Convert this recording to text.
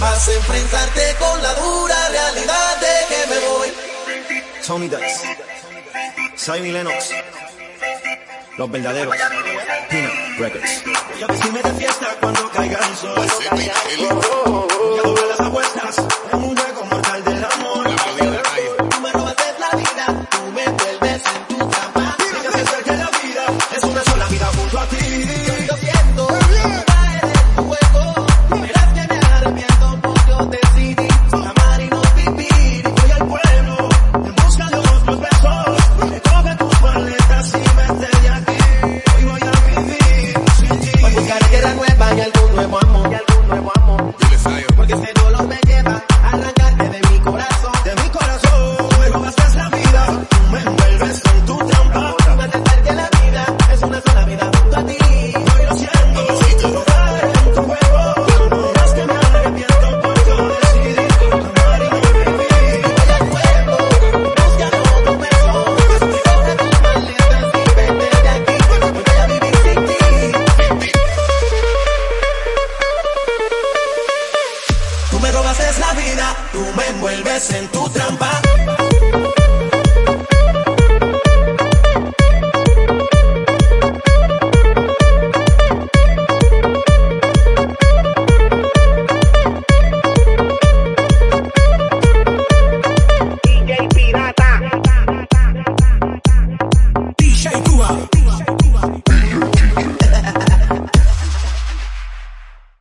Vas a enfrentarte con la dura realidad de que me voy. Tony Dice, Simon Lennox, los verdaderos, Peanut Records. De fiesta cuando nueva y algún nuevo amor. Y algún nuevo amor. drogas es la vida, tú me envuelves en tu trampa.